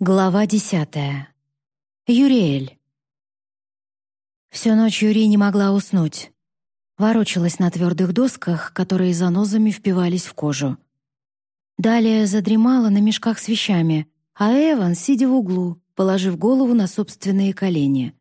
Глава десятая. Юриэль. Всю ночь Юри не могла уснуть. Ворочалась на твердых досках, которые занозами впивались в кожу. Далее задремала на мешках с вещами, а Эван, сидя в углу, положив голову на собственные колени.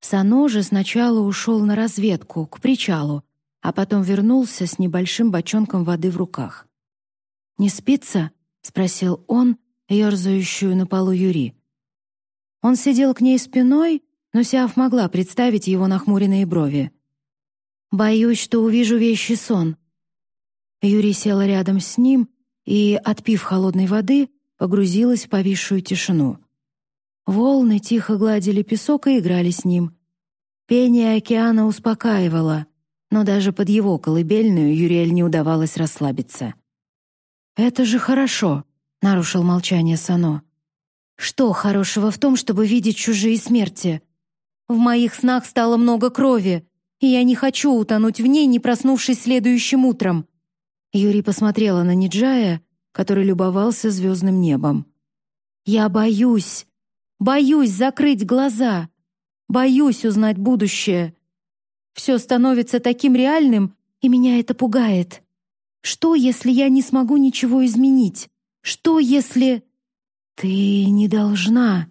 Сано же сначала ушел на разведку, к причалу, а потом вернулся с небольшим бочонком воды в руках. «Не спится?» — спросил он, ерзающую на полу Юри. Он сидел к ней спиной, но Сиаф могла представить его нахмуренные брови. «Боюсь, что увижу вещий сон». Юри села рядом с ним и, отпив холодной воды, погрузилась в повисшую тишину. Волны тихо гладили песок и играли с ним. Пение океана успокаивало, но даже под его колыбельную Юриэль не удавалось расслабиться. «Это же хорошо», — нарушил молчание Сано. «Что хорошего в том, чтобы видеть чужие смерти? В моих снах стало много крови, и я не хочу утонуть в ней, не проснувшись следующим утром». Юри посмотрела на Ниджая, который любовался звездным небом. «Я боюсь, боюсь закрыть глаза, боюсь узнать будущее. Все становится таким реальным, и меня это пугает. Что, если я не смогу ничего изменить? Что если...» «Ты не должна...»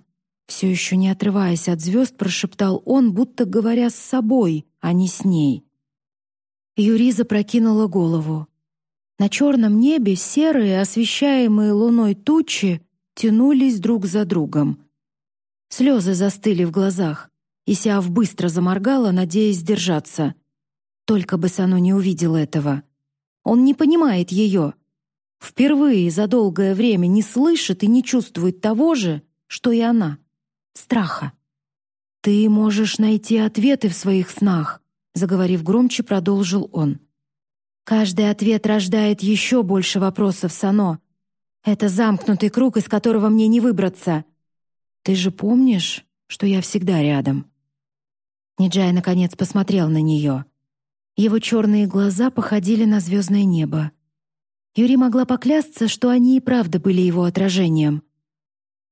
Все еще не отрываясь от звезд, прошептал он, будто говоря с собой, а не с ней. Юри запрокинула голову. На черном небе серые, освещаемые луной тучи тянулись друг за другом. Слезы застыли в глазах, и Сиав быстро заморгала, надеясь сдержаться. Только бы Сану не увидел этого. Он не понимает ее, впервые за долгое время не слышит и не чувствует того же, что и она — страха. «Ты можешь найти ответы в своих снах», — заговорив громче, продолжил он. «Каждый ответ рождает еще больше вопросов, Сано. Это замкнутый круг, из которого мне не выбраться. Ты же помнишь, что я всегда рядом?» Ниджай наконец посмотрел на нее. Его черные глаза походили на звездное небо. Юри могла поклясться, что они и правда были его отражением.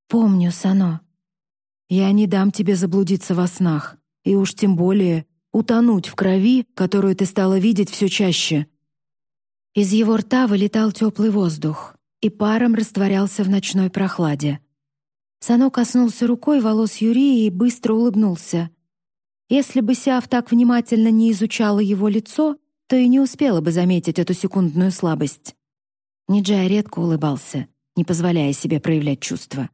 «Помню, Сано. Я не дам тебе заблудиться во снах, и уж тем более утонуть в крови, которую ты стала видеть все чаще». Из его рта вылетал теплый воздух, и паром растворялся в ночной прохладе. Сано коснулся рукой волос Юрии и быстро улыбнулся. Если бы Сиав так внимательно не изучала его лицо, то и не успела бы заметить эту секундную слабость. Ниджай редко улыбался, не позволяя себе проявлять чувства.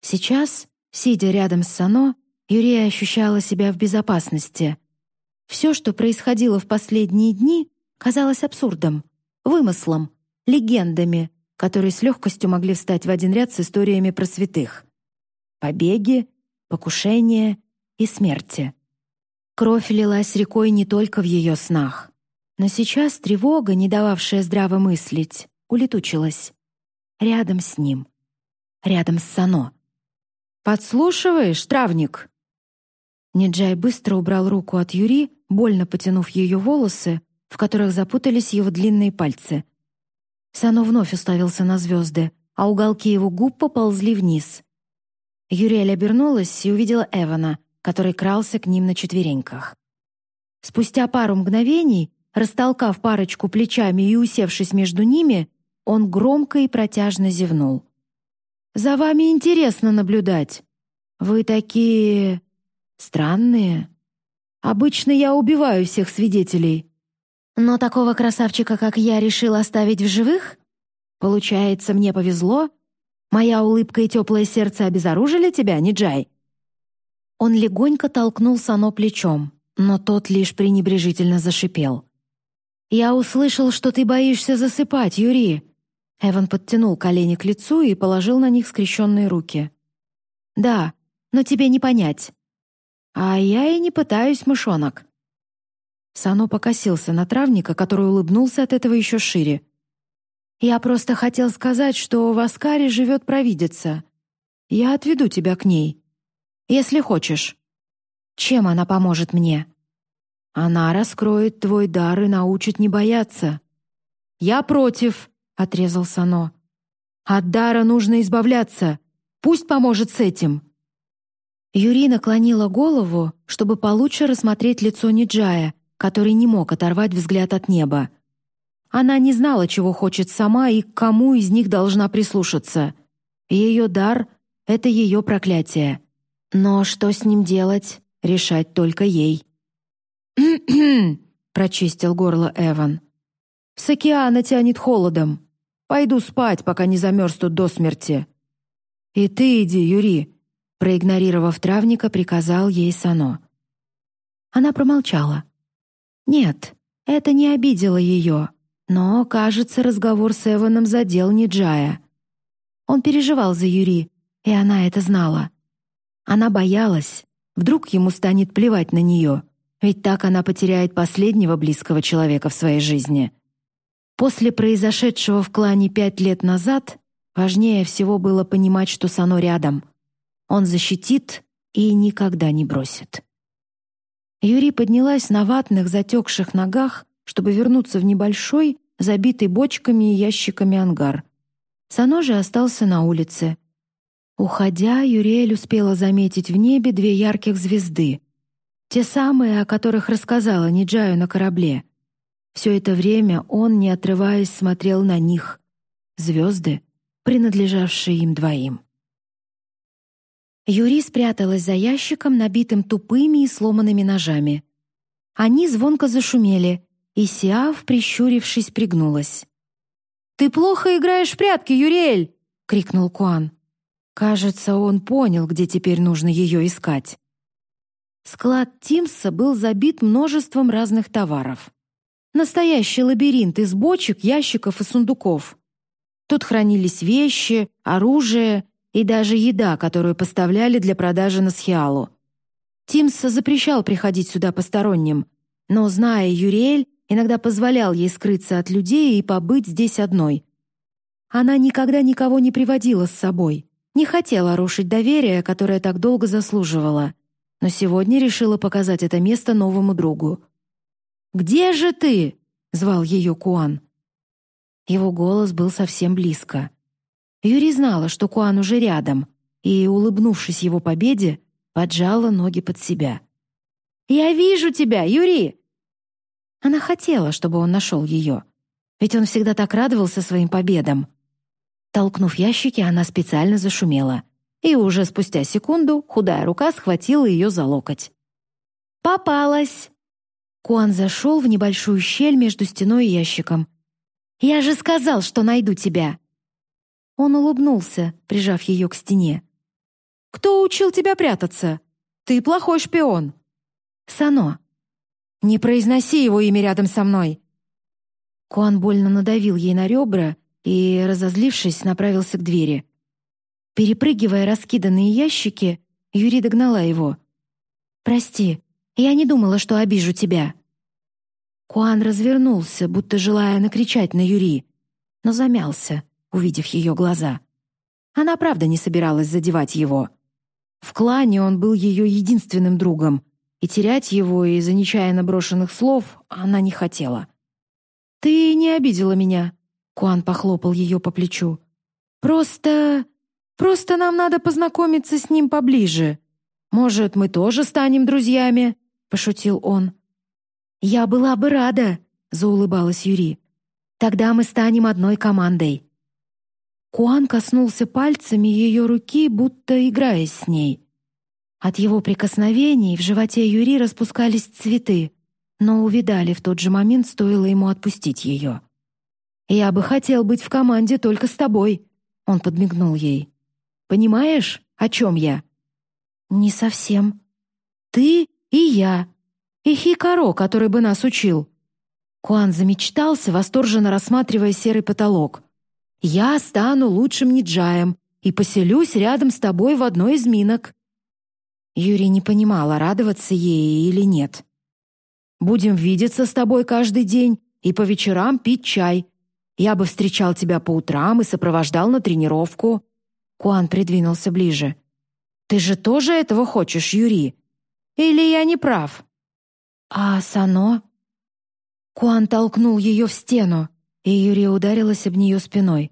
Сейчас, сидя рядом с Сано, Юрия ощущала себя в безопасности. Все, что происходило в последние дни, казалось абсурдом, вымыслом, легендами, которые с легкостью могли встать в один ряд с историями про святых. Побеги, покушения и смерти. Кровь лилась рекой не только в ее снах. Но сейчас тревога, не дававшая здраво мыслить, улетучилась. Рядом с ним. Рядом с Сано. «Подслушиваешь, травник?» Ниджай быстро убрал руку от Юри, больно потянув ее волосы, в которых запутались его длинные пальцы. Сано вновь уставился на звезды, а уголки его губ поползли вниз. Юриэль обернулась и увидела Эвана, который крался к ним на четвереньках. Спустя пару мгновений Растолкав парочку плечами и усевшись между ними, он громко и протяжно зевнул. «За вами интересно наблюдать. Вы такие... странные. Обычно я убиваю всех свидетелей. Но такого красавчика, как я, решил оставить в живых? Получается, мне повезло? Моя улыбка и теплое сердце обезоружили тебя, Ниджай?» Он легонько толкнул Сано плечом, но тот лишь пренебрежительно зашипел. «Я услышал, что ты боишься засыпать, Юри». Эван подтянул колени к лицу и положил на них скрещенные руки. «Да, но тебе не понять». «А я и не пытаюсь, мышонок». Сано покосился на травника, который улыбнулся от этого еще шире. «Я просто хотел сказать, что в Аскаре живет провидица. Я отведу тебя к ней, если хочешь. Чем она поможет мне?» Она раскроет твой дар и научит не бояться. Я против, отрезал Сано. От дара нужно избавляться. Пусть поможет с этим». Юри наклонила голову, чтобы получше рассмотреть лицо Ниджая, который не мог оторвать взгляд от неба. Она не знала, чего хочет сама и к кому из них должна прислушаться. Ее дар — это ее проклятие. Но что с ним делать, решать только ей. прочистил горло Эван. «С океана тянет холодом. Пойду спать, пока не замерз тут до смерти». «И ты иди, Юри», — проигнорировав травника, приказал ей Сано. Она промолчала. Нет, это не обидело ее. Но, кажется, разговор с Эваном задел Ниджая. Он переживал за Юри, и она это знала. Она боялась. Вдруг ему станет плевать на нее, ведь так она потеряет последнего близкого человека в своей жизни. После произошедшего в клане пять лет назад важнее всего было понимать, что Сано рядом. Он защитит и никогда не бросит. Юри поднялась на ватных, затекших ногах чтобы вернуться в небольшой, забитый бочками и ящиками ангар. Сано же остался на улице. Уходя, Юриэль успела заметить в небе две ярких звезды. Те самые, о которых рассказала Ниджаю на корабле. Все это время он, не отрываясь, смотрел на них. Звезды, принадлежавшие им двоим. Юри спряталась за ящиком, набитым тупыми и сломанными ножами. Они звонко зашумели, и Сиав, прищурившись, пригнулась. «Ты плохо играешь в прятки, Юриэль!» — крикнул Куан. Кажется, он понял, где теперь нужно ее искать. Склад Тимса был забит множеством разных товаров. Настоящий лабиринт из бочек, ящиков и сундуков. Тут хранились вещи, оружие и даже еда, которую поставляли для продажи на Схиалу. Тимс запрещал приходить сюда посторонним, но, зная Юриэль, иногда позволял ей скрыться от людей и побыть здесь одной. Она никогда никого не приводила с собой, не хотела рушить доверие, которое так долго заслуживала, но сегодня решила показать это место новому другу. «Где же ты?» — звал ее Куан. Его голос был совсем близко. Юри знала, что Куан уже рядом, и, улыбнувшись его победе, поджала ноги под себя. «Я вижу тебя, Юри!» Она хотела, чтобы он нашел ее. Ведь он всегда так радовался своим победам. Толкнув ящики, она специально зашумела. И уже спустя секунду худая рука схватила ее за локоть. «Попалась!» Куан зашел в небольшую щель между стеной и ящиком. «Я же сказал, что найду тебя!» Он улыбнулся, прижав ее к стене. «Кто учил тебя прятаться? Ты плохой шпион!» «Сано!» «Не произноси его имя рядом со мной!» Куан больно надавил ей на ребра и, разозлившись, направился к двери. Перепрыгивая раскиданные ящики, Юри догнала его. «Прости, я не думала, что обижу тебя». Куан развернулся, будто желая накричать на Юри, но замялся, увидев ее глаза. Она правда не собиралась задевать его. В клане он был ее единственным другом, и терять его из-за нечаянно брошенных слов она не хотела. «Ты не обидела меня», — Куан похлопал ее по плечу. «Просто... просто нам надо познакомиться с ним поближе. Может, мы тоже станем друзьями?» — пошутил он. «Я была бы рада», — заулыбалась Юри. «Тогда мы станем одной командой». Куан коснулся пальцами ее руки, будто играясь с ней. От его прикосновений в животе Юри распускались цветы, но увидали в тот же момент, стоило ему отпустить ее. «Я бы хотел быть в команде только с тобой», — он подмигнул ей. «Понимаешь, о чем я?» «Не совсем. Ты и я. И Хикаро, который бы нас учил». Куан замечтался, восторженно рассматривая серый потолок. «Я стану лучшим ниджаем и поселюсь рядом с тобой в одной из минок». Юрий не понимала, радоваться ей или нет. «Будем видеться с тобой каждый день и по вечерам пить чай. Я бы встречал тебя по утрам и сопровождал на тренировку». Куан придвинулся ближе. «Ты же тоже этого хочешь, Юрий? Или я не прав?» «А Сано?» Куан толкнул ее в стену, и Юрия ударилась об нее спиной.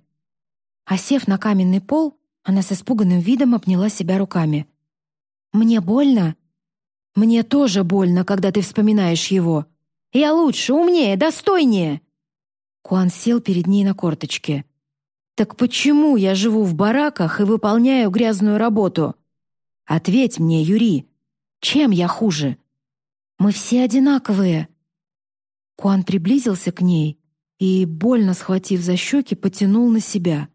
Осев на каменный пол, Она с испуганным видом обняла себя руками. «Мне больно?» «Мне тоже больно, когда ты вспоминаешь его. Я лучше, умнее, достойнее!» Куан сел перед ней на корточке. «Так почему я живу в бараках и выполняю грязную работу? Ответь мне, Юри, чем я хуже?» «Мы все одинаковые». Куан приблизился к ней и, больно схватив за щеки, потянул на себя.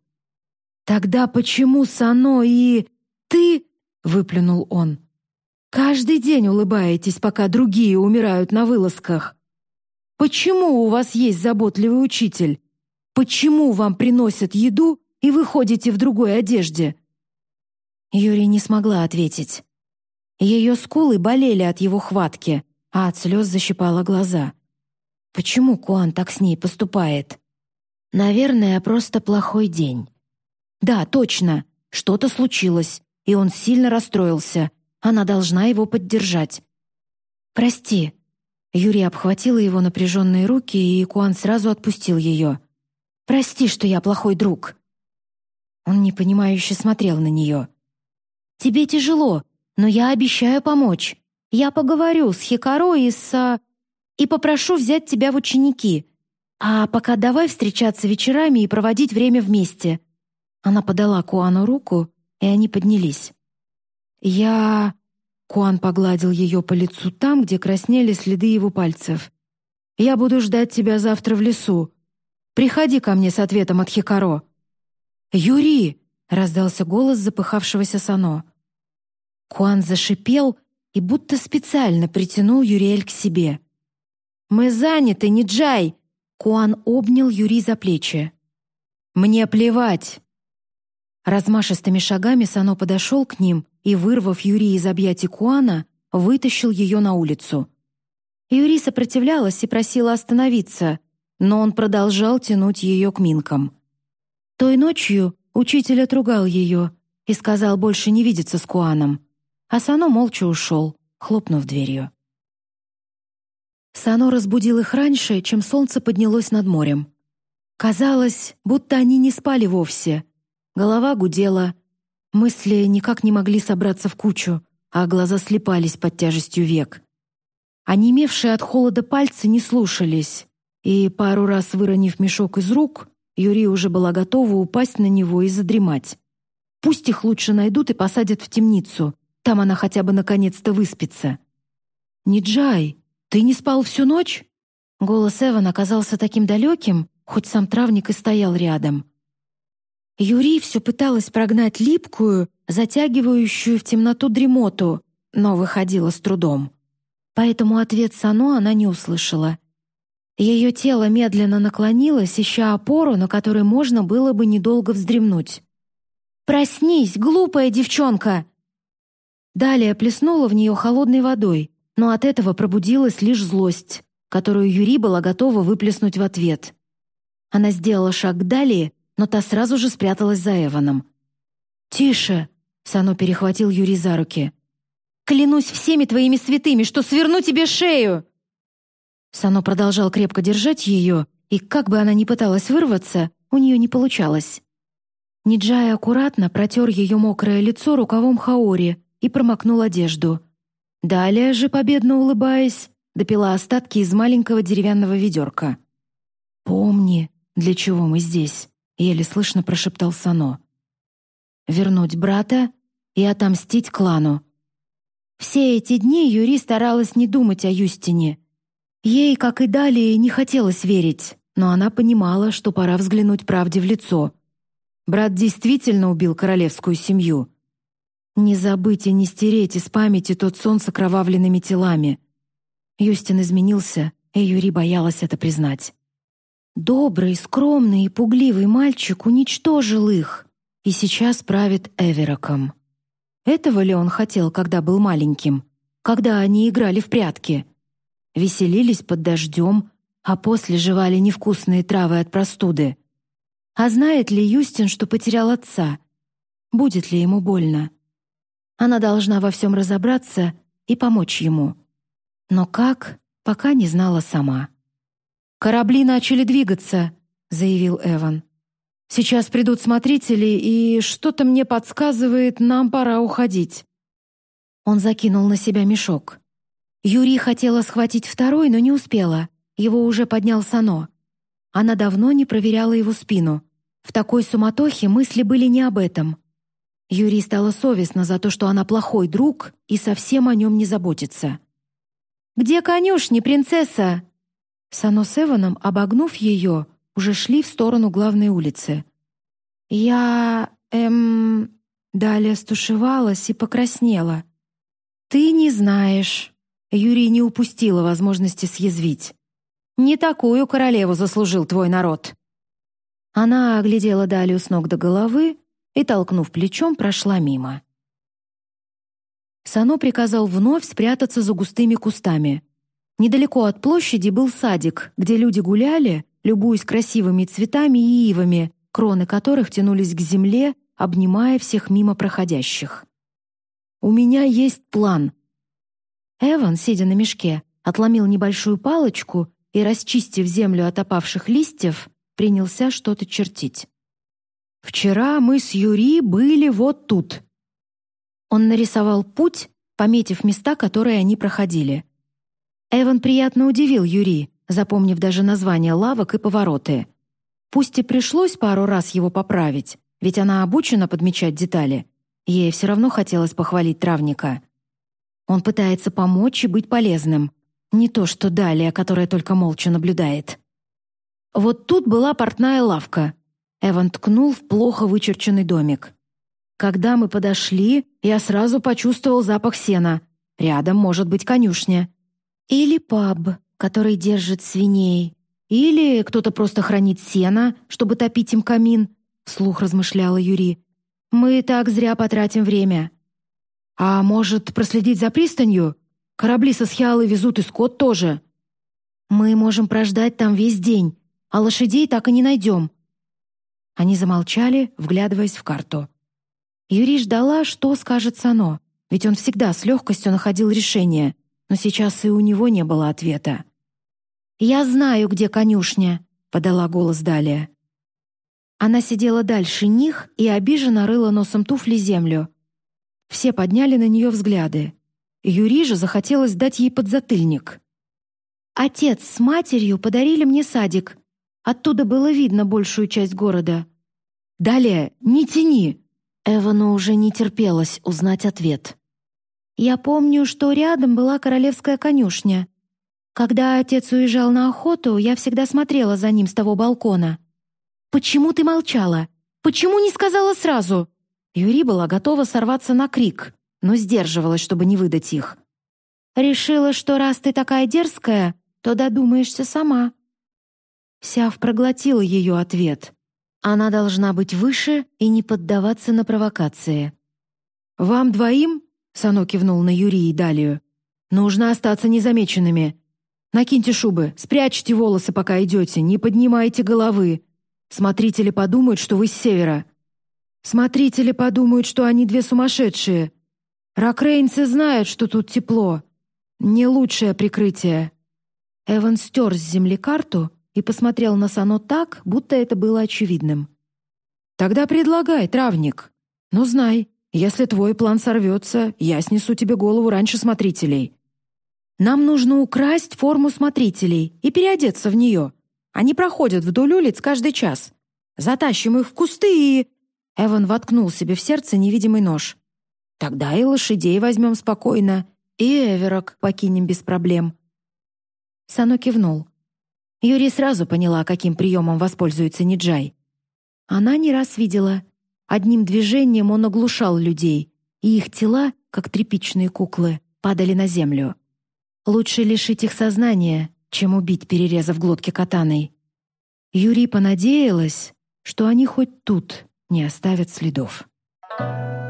«Тогда почему Сано и... ты...» — выплюнул он. «Каждый день улыбаетесь, пока другие умирают на вылазках. Почему у вас есть заботливый учитель? Почему вам приносят еду, и вы ходите в другой одежде?» Юрий не смогла ответить. Ее скулы болели от его хватки, а от слез защипала глаза. Почему Куан так с ней поступает? Наверное, просто плохой день. Да, точно, что-то случилось, и он сильно расстроился. Она должна его поддержать. «Прости». Юрий обхватила его напряженные руки, и Куан сразу отпустил ее. «Прости, что я плохой друг». Он непонимающе смотрел на нее. «Тебе тяжело, но я обещаю помочь. Я поговорю с Хикаро и с... и попрошу взять тебя в ученики. А пока давай встречаться вечерами и проводить время вместе». Она подала Куану руку, и они поднялись. «Я...» Куан погладил ее по лицу там, где краснели следы его пальцев. «Я буду ждать тебя завтра в лесу. Приходи ко мне с ответом от Хикаро». «Юри!» — раздался голос запыхавшегося Сано. Куан зашипел и будто специально притянул Юриэль к себе. «Мы заняты, не Джай!» Куан обнял Юри за плечи. «Мне плевать!» Размашистыми шагами Сано подошел к ним и, вырвав Юри из объятий Куана, вытащил ее на улицу. Юри сопротивлялась и просила остановиться, но он продолжал тянуть ее к минкам. Той ночью учитель отругал ее и сказал больше не видеться с Куаном а Сано молча ушел, хлопнув дверью. Сано разбудил их раньше, чем солнце поднялось над морем. Казалось, будто они не спали вовсе. Голова гудела, мысли никак не могли собраться в кучу, а глаза слепались под тяжестью век. Онемевшие от холода пальцы не слушались, и пару раз выронив мешок из рук, Юрий уже была готова упасть на него и задремать. Пусть их лучше найдут и посадят в темницу, там она хотя бы наконец-то выспится. «Ниджай, ты не спал всю ночь?» Голос Эван оказался таким далеким, хоть сам травник и стоял рядом. Юрий все пыталась прогнать липкую, затягивающую в темноту дремоту, но выходила с трудом. Поэтому ответ Сано она не услышала. Ее тело медленно наклонилось, ища опору, на которой можно было бы недолго вздремнуть. «Проснись, глупая девчонка!» Далее плеснула в нее холодной водой, но от этого пробудилась лишь злость, которую Юри была готова выплеснуть в ответ. Она сделала шаг к Далии, но та сразу же спряталась за Эваном. «Тише!» — Сано перехватил Юри за руки. «Клянусь всеми твоими святыми, что сверну тебе шею!» Сано продолжал крепко держать ее, и как бы она ни пыталась вырваться, у нее не получалось. Ниджай аккуратно протер ее мокрое лицо рукавом Хаори, и промокнул одежду. Далее же, победно улыбаясь, допила остатки из маленького деревянного ведерка. «Помни, для чего мы здесь», — еле слышно прошептал Сано. «Вернуть брата и отомстить клану». Все эти дни Юри старалась не думать о Юстине. Ей, как и далее, не хотелось верить, но она понимала, что пора взглянуть правде в лицо. Брат действительно убил королевскую семью — не забыть и не стереть из памяти тот сон с окровавленными телами. Юстин изменился, и Юри боялась это признать. Добрый, скромный и пугливый мальчик уничтожил их и сейчас правит Эвероком. Этого ли он хотел, когда был маленьким, когда они играли в прятки? Веселились под дождем, а после жевали невкусные травы от простуды. А знает ли Юстин, что потерял отца? Будет ли ему больно? Она должна во всем разобраться и помочь ему. Но как, пока не знала сама. «Корабли начали двигаться», — заявил Эван. Сейчас придут смотрители, и что-то мне подсказывает, нам пора уходить». Он закинул на себя мешок. Юрий хотела схватить второй, но не успела. Его уже поднял Сано. Она давно не проверяла его спину. В такой суматохе мысли были не об этом. Юрий стало совестно за то, что она плохой друг и совсем о нем не заботится. «Где конюшни, принцесса?» Сано с Эваном, обогнув ее, уже шли в сторону главной улицы. «Я... эм...» Далее стушевалась и покраснела. «Ты не знаешь». Юрий не упустила возможности съязвить. Не такую королеву заслужил твой народ». Она оглядела Далию с ног до головы и, толкнув плечом, прошла мимо. Сано приказал вновь спрятаться за густыми кустами. Недалеко от площади был садик, где люди гуляли, любуясь красивыми цветами и ивами, кроны которых тянулись к земле, обнимая всех мимо проходящих. «У меня есть план». Эван, сидя на мешке, отломил небольшую палочку и, расчистив землю от опавших листьев, принялся что-то чертить. «Вчера мы с Юри были вот тут». Он нарисовал путь, пометив места, которые они проходили. Эван приятно удивил Юри, запомнив даже название лавок и повороты. Пусть и пришлось пару раз его поправить, ведь она обучена подмечать детали, ей все равно хотелось похвалить травника. Он пытается помочь и быть полезным — не то что Далия, которая только молча наблюдает. Вот тут была портная лавка. Эван ткнул в плохо вычерченный домик. Когда мы подошли, я сразу почувствовал запах сена. Рядом может быть конюшня. Или паб, который держит свиней. Или кто-то просто хранит сено, чтобы топить им камин, вслух размышляла Юри. Мы так зря потратим время. А может, проследить за пристанью? Корабли со Схиалы везут и скот тоже. Мы можем прождать там весь день, а лошадей так и не найдем». Они замолчали, вглядываясь в карту. Юрий ждала, что скажет Сано, ведь он всегда с легкостью находил решение, но сейчас и у него не было ответа. «Я знаю, где конюшня», — подала голос Далия. Она сидела дальше них и обиженно рыла носом туфли землю. Все подняли на нее взгляды. Юри же захотелось дать ей подзатыльник. «Отец с матерью подарили мне садик. Оттуда было видно большую часть города». «Далее, не тяни!» Эвану уже не терпелось узнать ответ. «Я помню, что рядом была королевская конюшня. Когда отец уезжал на охоту, я всегда смотрела за ним с того балкона. Почему ты молчала? Почему не сказала сразу?» Юри была готова сорваться на крик но сдерживалась, чтобы не выдать их. «Решила, что раз ты такая дерзкая, то додумаешься сама». Сяв проглотила ее ответ. Она должна быть выше и не поддаваться на провокации. «Вам двоим?» — Сано кивнул на Юрия и Далию. «Нужно остаться незамеченными. Накиньте шубы, спрячьте волосы, пока идете, не поднимайте головы. Смотрители подумают, что вы с севера. Смотрители подумают, что они две сумасшедшие. Ракрейнцы знают, что тут тепло. Не лучшее прикрытие. Эван стер с земли карту и посмотрел на Сано так, будто это было очевидным. «Тогда предлагай, травник. Но знай, если твой план сорвется, я снесу тебе голову раньше смотрителей. Нам нужно украсть форму смотрителей и переодеться в нее. Они проходят вдоль улиц каждый час. Затащим их в кусты и...» Эван воткнул себе в сердце невидимый нож. Тогда и лошадей возьмем спокойно, и Эверок покинем без проблем». Сано кивнул. Юри сразу поняла, каким приемом воспользуется Ниджай. Она не раз видела. Одним движением он оглушал людей, и их тела, как тряпичные куклы, падали на землю. Лучше лишить их сознания, чем убить, перерезав глотки катаной. Юри понадеялась, что они хоть тут не оставят следов. Thank you.